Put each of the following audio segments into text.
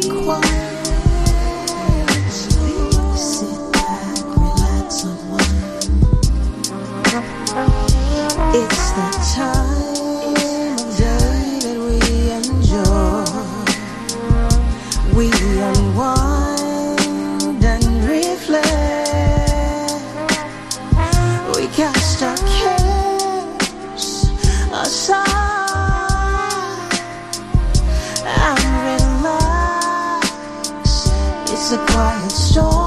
the a quiet storm.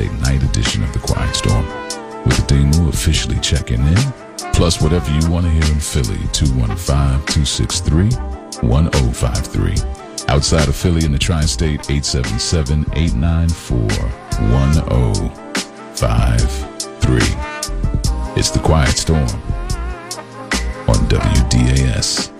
Thursday night edition of The Quiet Storm with Adimu officially checking in. Eh? Plus whatever you want to hear in Philly, 215-263-1053. Outside of Philly in the tri-state, 877-894-1053. It's The Quiet Storm on WDAS.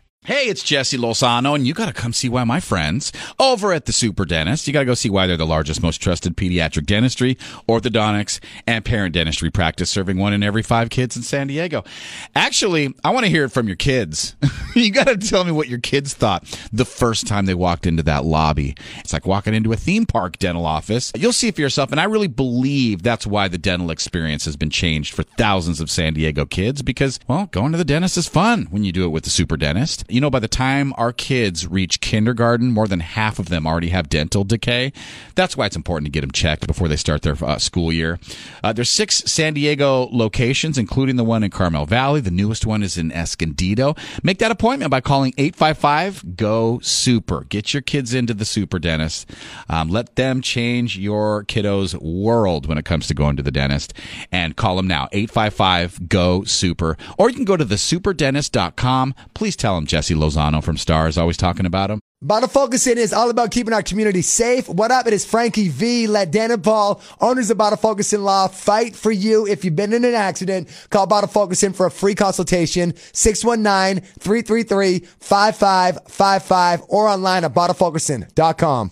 Hey, it's Jesse Lozano, and you got to come see why my friends over at the Super Dentist. You got to go see why they're the largest, most trusted pediatric dentistry, orthodontics, and parent dentistry practice, serving one in every five kids in San Diego. Actually, I want to hear it from your kids. you got to tell me what your kids thought the first time they walked into that lobby. It's like walking into a theme park dental office. You'll see for yourself, and I really believe that's why the dental experience has been changed for thousands of San Diego kids because, well, going to the dentist is fun when you do it with the Super Dentist. You know, by the time our kids reach kindergarten, more than half of them already have dental decay. That's why it's important to get them checked before they start their uh, school year. Uh, there's six San Diego locations, including the one in Carmel Valley. The newest one is in Escondido. Make that appointment by calling 855 GO SUPER. Get your kids into the Super Dentist. Um, let them change your kiddo's world when it comes to going to the dentist. And call them now, 855 GO SUPER. Or you can go to thesuperdentist.com. Please tell them Jesse Lozano from Stars always talking about him. Bottle Focusing is all about keeping our community safe. What up? It is Frankie V. Let Dan and Paul, owners of Bottle Focusing Law, fight for you. If you've been in an accident, call Bottle Focusing for a free consultation, 619-333-5555 or online at bottlefocusing.com.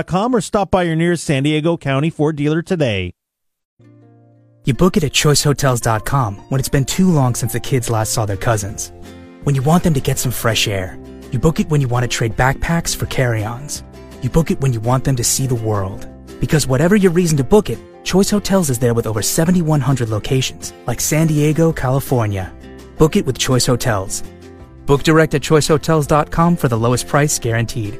or stop by your nearest San Diego County Ford dealer today. You book it at choicehotels.com when it's been too long since the kids last saw their cousins. When you want them to get some fresh air. You book it when you want to trade backpacks for carry ons. You book it when you want them to see the world. Because whatever your reason to book it, Choice Hotels is there with over 7,100 locations, like San Diego, California. Book it with Choice Hotels. Book direct at choicehotels.com for the lowest price guaranteed.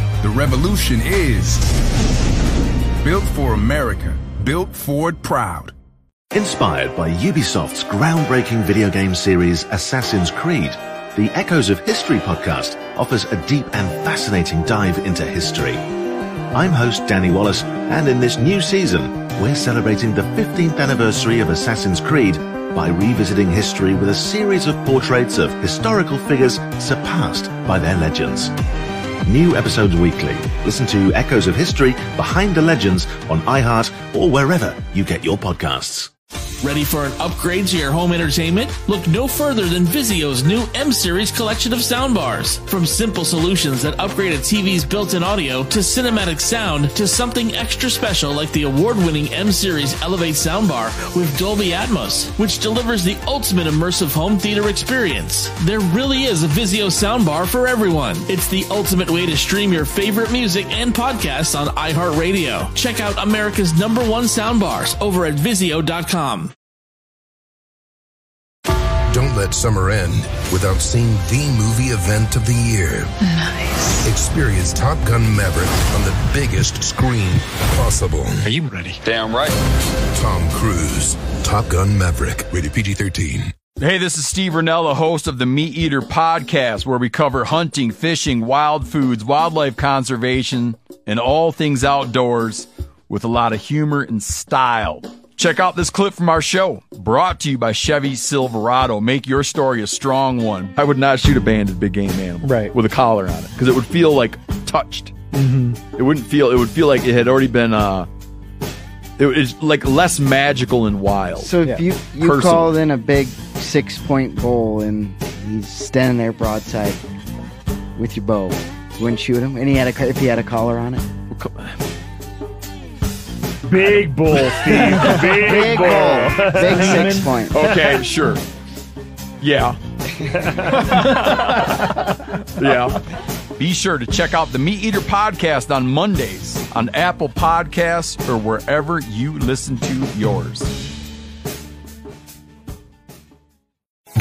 The revolution is built for America, built Ford proud. Inspired by Ubisoft's groundbreaking video game series Assassin's Creed, the Echoes of History podcast offers a deep and fascinating dive into history. I'm host Danny Wallace, and in this new season, we're celebrating the 15th anniversary of Assassin's Creed by revisiting history with a series of portraits of historical figures surpassed by their legends. New episodes weekly. Listen to Echoes of History Behind the Legends on iHeart or wherever you get your podcasts. Ready for an upgrade to your home entertainment? Look no further than Vizio's new M Series collection of soundbars. From simple solutions that upgrade a TV's built in audio to cinematic sound to something extra special like the award winning M Series Elevate soundbar with Dolby Atmos, which delivers the ultimate immersive home theater experience. There really is a Vizio soundbar for everyone. It's the ultimate way to stream your favorite music and podcasts on iHeartRadio. Check out America's number one soundbars over at Vizio.com. Don't let summer end without seeing the movie event of the year. Nice. Experience Top Gun Maverick on the biggest screen possible. Are you ready? Damn right. Tom Cruise, Top Gun Maverick, rated PG 13. Hey, this is Steve Rinella, host of the Meat Eater podcast, where we cover hunting, fishing, wild foods, wildlife conservation, and all things outdoors with a lot of humor and style. Check out this clip from our show, brought to you by Chevy Silverado. Make your story a strong one. I would not shoot a banded big game animal Right. with a collar on it because it would feel like touched. Mm-hmm. It wouldn't feel. It would feel like it had already been. uh It was like less magical and wild. So if you you Personal. called in a big six point bull and he's standing there broadside with your bow, you wouldn't shoot him, and he had a if he had a collar on it. Big bull, Steve. Big, Big bull. Big six point. Okay, sure. Yeah. yeah. Be sure to check out the Meat Eater podcast on Mondays on Apple Podcasts or wherever you listen to yours.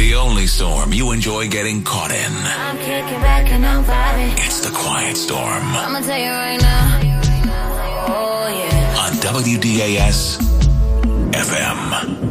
The only storm you enjoy getting caught in. I'm kicking back and I'm vibing. It's the Quiet Storm I'ma tell you right now. Oh yeah. on WDAS FM.